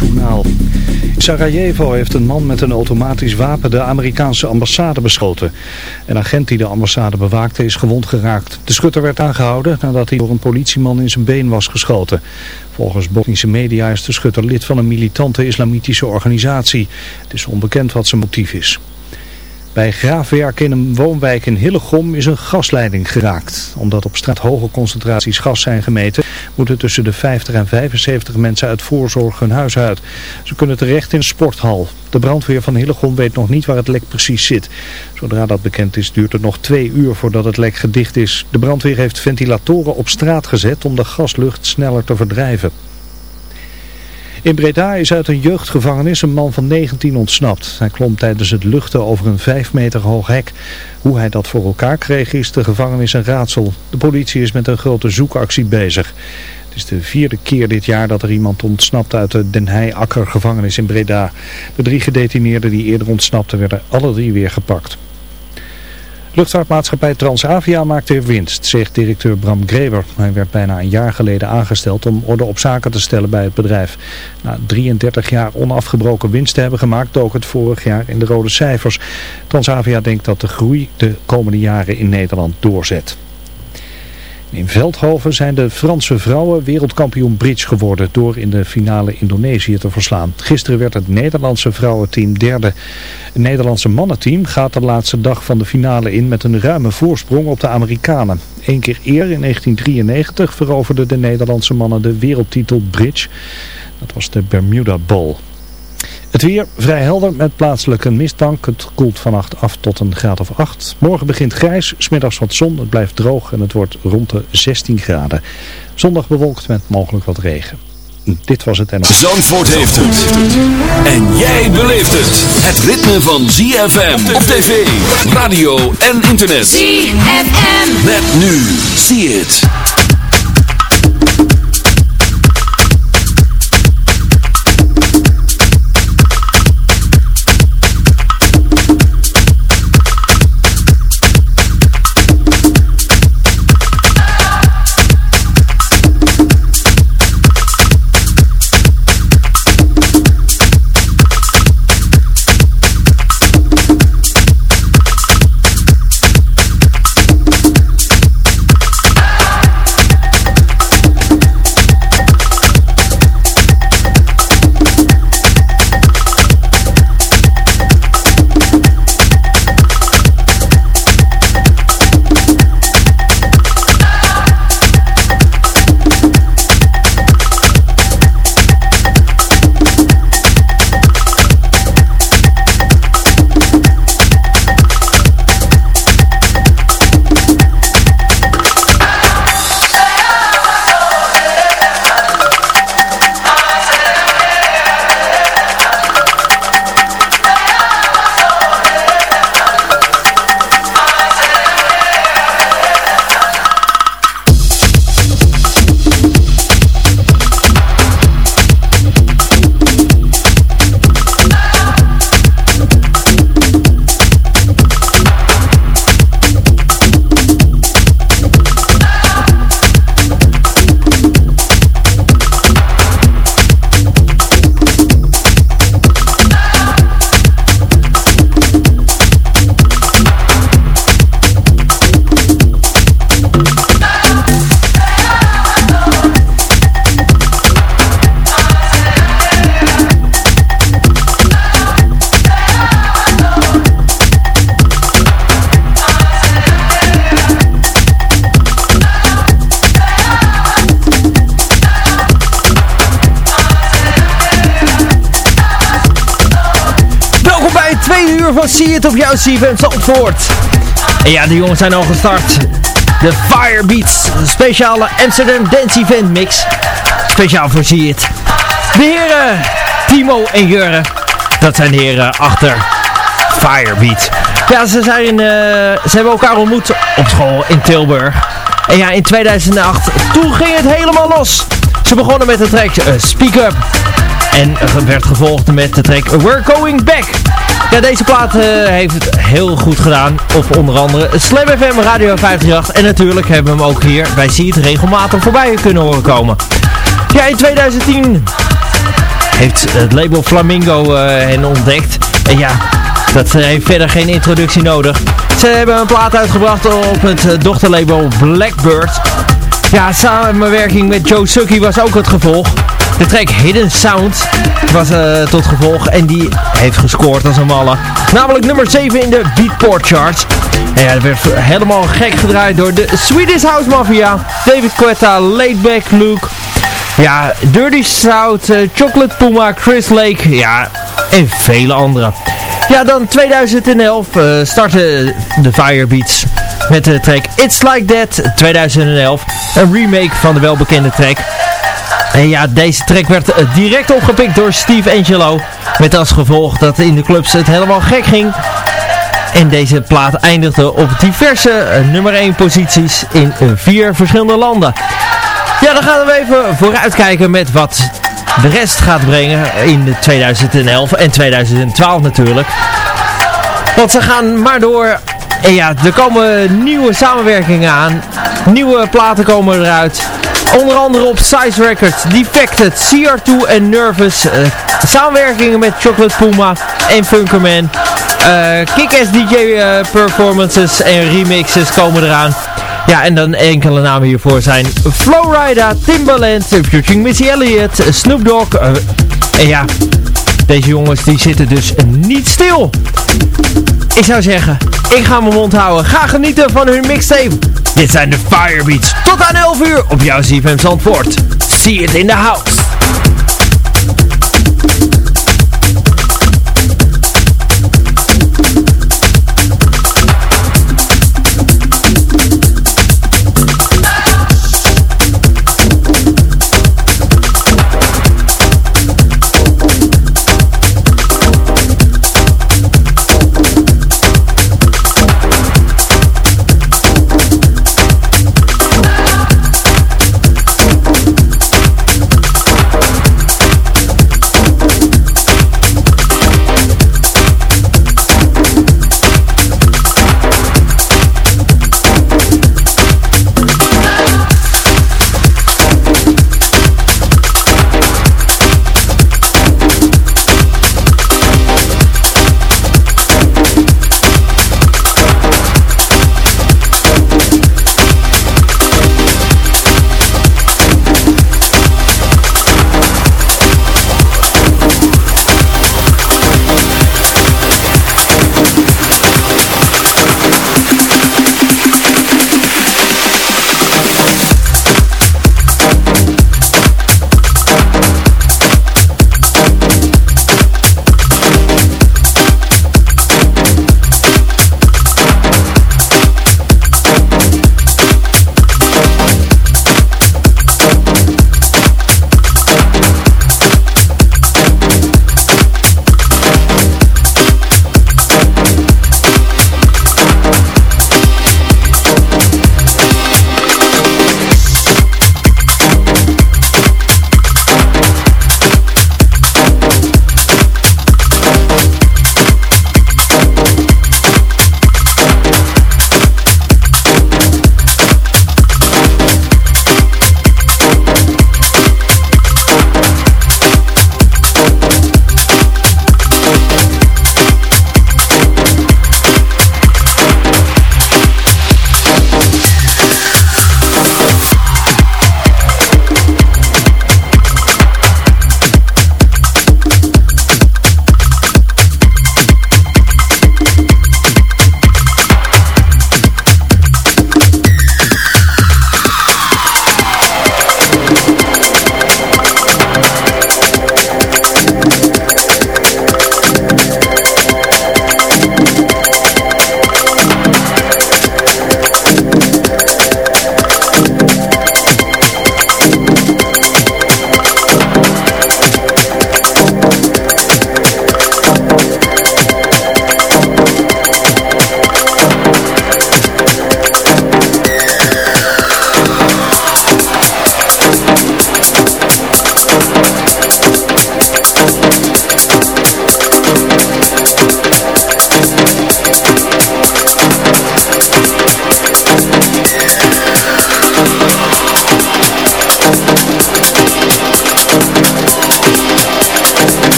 NOS-journaal. Sarajevo heeft een man met een automatisch wapen de Amerikaanse ambassade beschoten. Een agent die de ambassade bewaakte is gewond geraakt. De schutter werd aangehouden nadat hij door een politieman in zijn been was geschoten. Volgens Bosnische media is de schutter lid van een militante islamitische organisatie. Het is onbekend wat zijn motief is. Bij graafwerk in een woonwijk in Hillegom is een gasleiding geraakt. Omdat op straat hoge concentraties gas zijn gemeten, moeten tussen de 50 en 75 mensen uit voorzorg hun huis uit. Ze kunnen terecht in sporthal. De brandweer van Hillegom weet nog niet waar het lek precies zit. Zodra dat bekend is duurt het nog twee uur voordat het lek gedicht is. De brandweer heeft ventilatoren op straat gezet om de gaslucht sneller te verdrijven. In Breda is uit een jeugdgevangenis een man van 19 ontsnapt. Hij klom tijdens het luchten over een 5 meter hoog hek. Hoe hij dat voor elkaar kreeg is de gevangenis een raadsel. De politie is met een grote zoekactie bezig. Het is de vierde keer dit jaar dat er iemand ontsnapt uit de Den Heijakker gevangenis in Breda. De drie gedetineerden die eerder ontsnapten werden alle drie weer gepakt. Luchtvaartmaatschappij Transavia maakt weer winst, zegt directeur Bram Greber. Hij werd bijna een jaar geleden aangesteld om orde op zaken te stellen bij het bedrijf. Na 33 jaar onafgebroken winst te hebben gemaakt, dook het vorig jaar in de rode cijfers. Transavia denkt dat de groei de komende jaren in Nederland doorzet. In Veldhoven zijn de Franse vrouwen wereldkampioen bridge geworden door in de finale Indonesië te verslaan. Gisteren werd het Nederlandse vrouwenteam derde. Het Nederlandse mannenteam gaat de laatste dag van de finale in met een ruime voorsprong op de Amerikanen. Eén keer eerder in 1993 veroverden de Nederlandse mannen de wereldtitel bridge. Dat was de Bermuda Bowl. Het weer vrij helder met plaatselijke mistbank. Het koelt vannacht af tot een graad of 8. Morgen begint grijs, smiddags wat zon. Het blijft droog en het wordt rond de 16 graden. Zondag bewolkt met mogelijk wat regen. Dit was het en... Zandvoort heeft het. En jij beleeft het. Het ritme van ZFM op tv, radio en internet. ZFM. Met nu. Zie het. Op jouw CFM Zandvoort. En ja, de jongens zijn al gestart. De Firebeats, speciale Amsterdam Dance Event Mix. Speciaal voor zie. De heren Timo en Jurre, dat zijn de heren achter Firebeats. Ja, ze, zijn, uh, ze hebben elkaar ontmoet op school in Tilburg. En ja, in 2008, toen ging het helemaal los. Ze begonnen met de track uh, Speak Up. En werd gevolgd met de track We're Going Back. Ja, deze plaat uh, heeft het heel goed gedaan. Op onder andere Slam FM, Radio 538. En natuurlijk hebben we hem ook hier bij het regelmatig voorbij kunnen horen komen. Ja, in 2010 heeft het label Flamingo hen ontdekt. En ja, dat heeft verder geen introductie nodig. Ze hebben een plaat uitgebracht op het dochterlabel Blackbird. Ja, samenwerking met Joe Sucky was ook het gevolg. De track Hidden Sound was uh, tot gevolg en die heeft gescoord als een malle. Namelijk nummer 7 in de Beatport charts. En ja, dat werd helemaal gek gedraaid door de Swedish House Mafia. David Quetta, Laidback Luke. Ja, Dirty South, uh, Chocolate Puma, Chris Lake. Ja, en vele anderen. Ja, dan 2011 uh, startte de Firebeats met de track It's Like That 2011. Een remake van de welbekende track. En ja, deze track werd eh, direct opgepikt door Steve Angelo. Met als gevolg dat in de clubs het helemaal gek ging. En deze plaat eindigde op diverse uh, nummer 1 posities in uh, vier verschillende landen. Ja, dan gaan we even vooruitkijken met wat de rest gaat brengen in 2011 en 2012 natuurlijk. Want ze gaan maar door. En ja, er komen nieuwe samenwerkingen aan. Nieuwe platen komen eruit. Onder andere op Size Records, Defected, CR2 en Nervous. Uh, samenwerkingen met Chocolate Puma en Funkerman. Uh, Kick-Ass DJ uh, performances en remixes komen eraan. Ja, en dan enkele namen hiervoor zijn Flowrider, Timbaland, featuring Missy Elliott, Snoop Dogg. en ja, deze jongens die zitten dus niet stil. Ik zou zeggen, ik ga mijn mond houden. Ga genieten van hun mixtape. Dit zijn de Firebeats. Tot aan 11 uur op jouw CFM Zandvoort. See it in the house.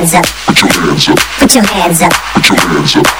Put your hands up. Put your hands up. Put your hands up.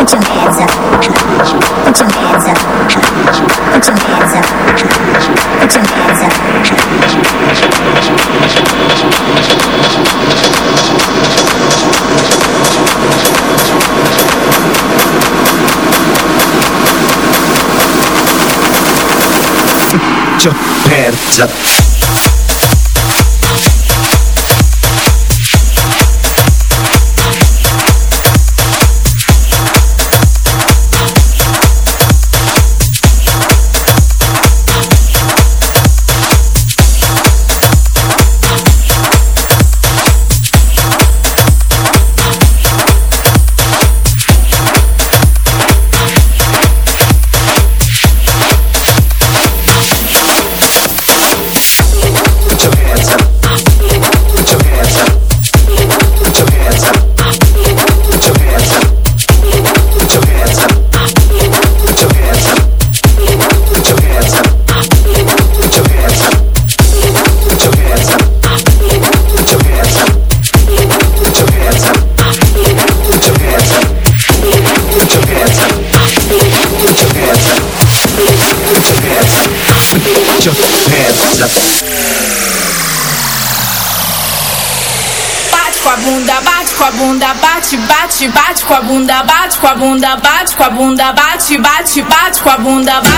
Put your hands up. Put your hands up. Put your hands up. Put your hands up. vagabunda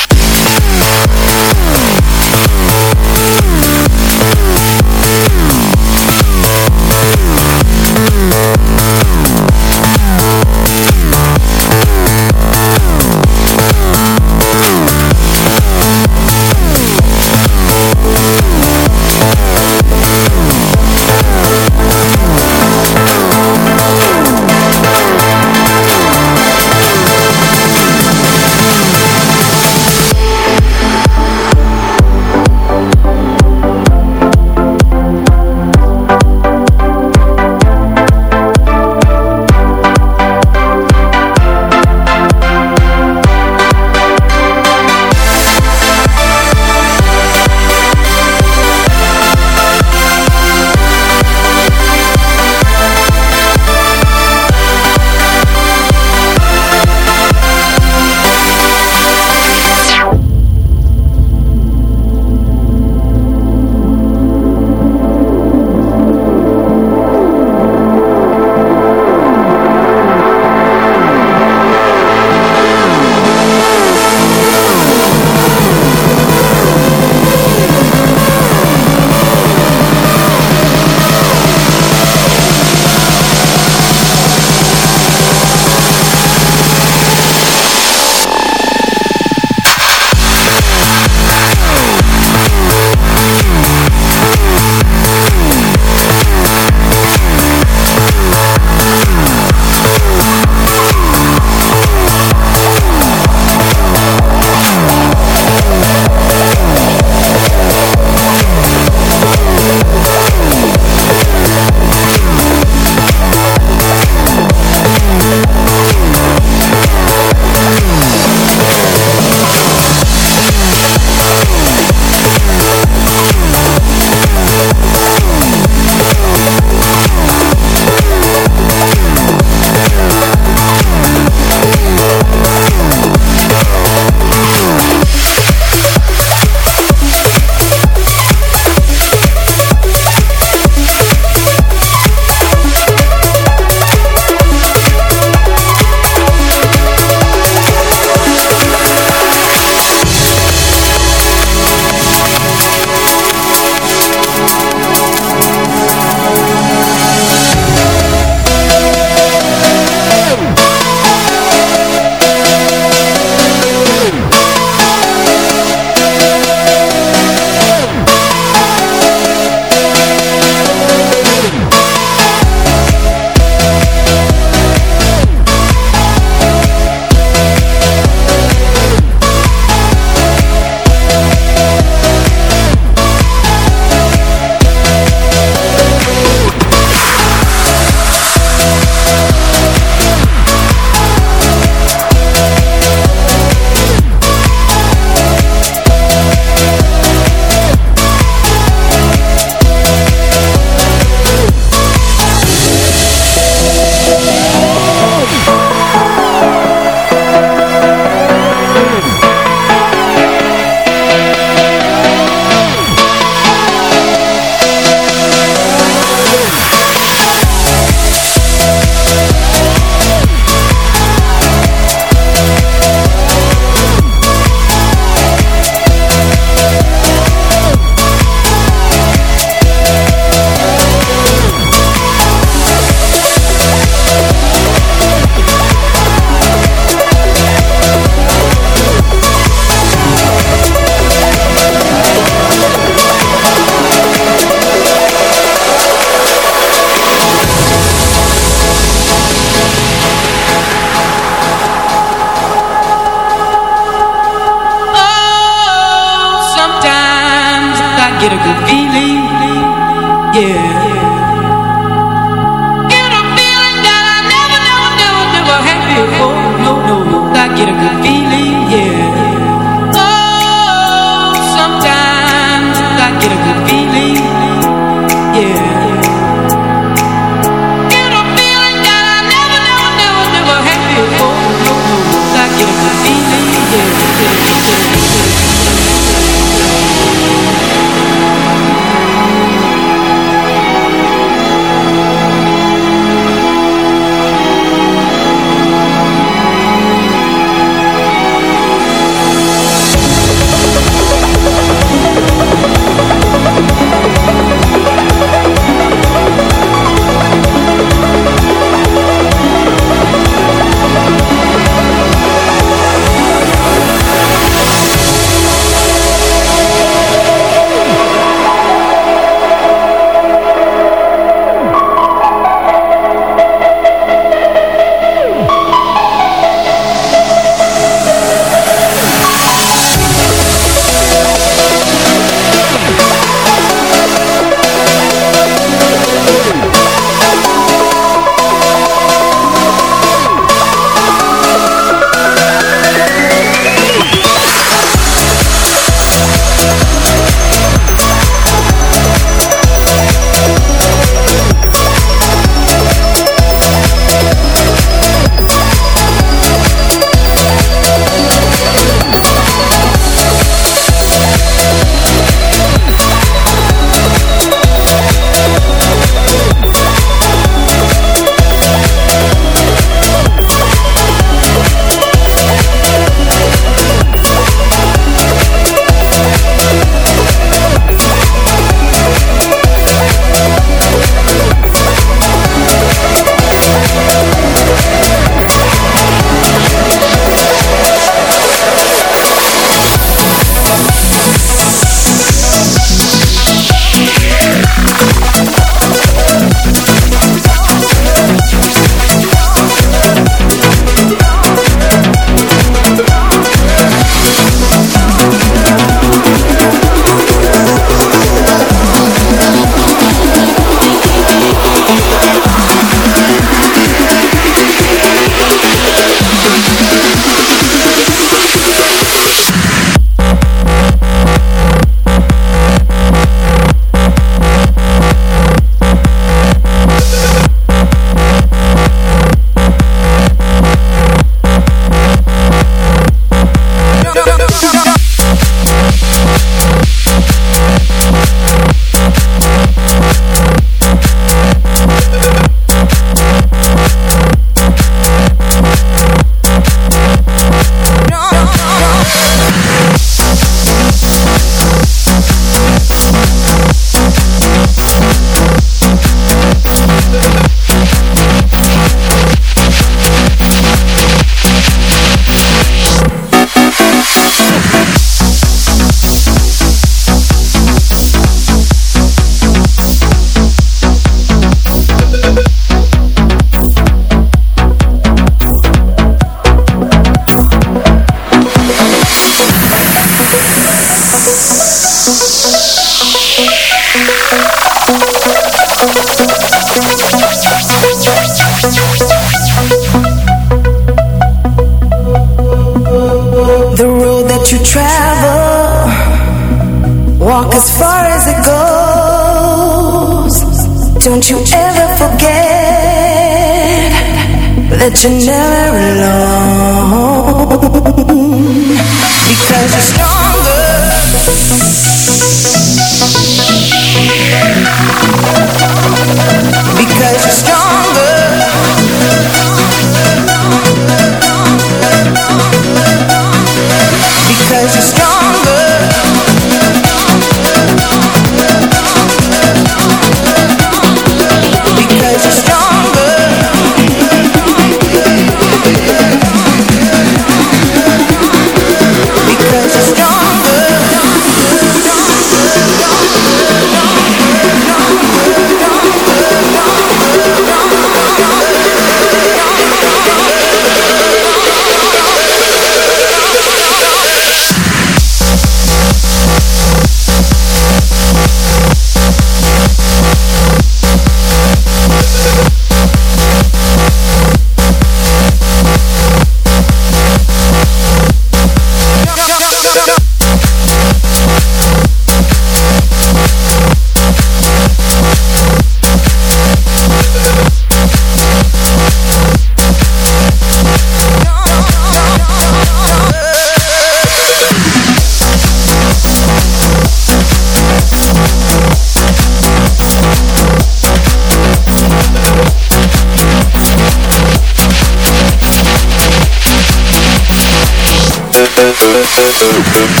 Música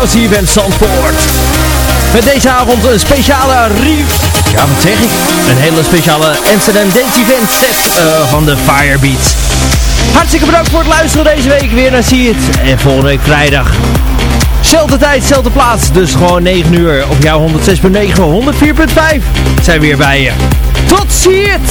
jouw CFM Zandvoort. Met deze avond een speciale re... Ja, wat zeg ik? Een hele speciale Amsterdam Dance Event set eh, van de Firebeats. Hartstikke bedankt voor het luisteren deze week weer naar Zie het. En volgende week vrijdag. Zelfde tijd, zelfde plaats. Dus gewoon 9 uur op jouw 106.9, 104.5. Zijn we weer bij je. Tot ziens!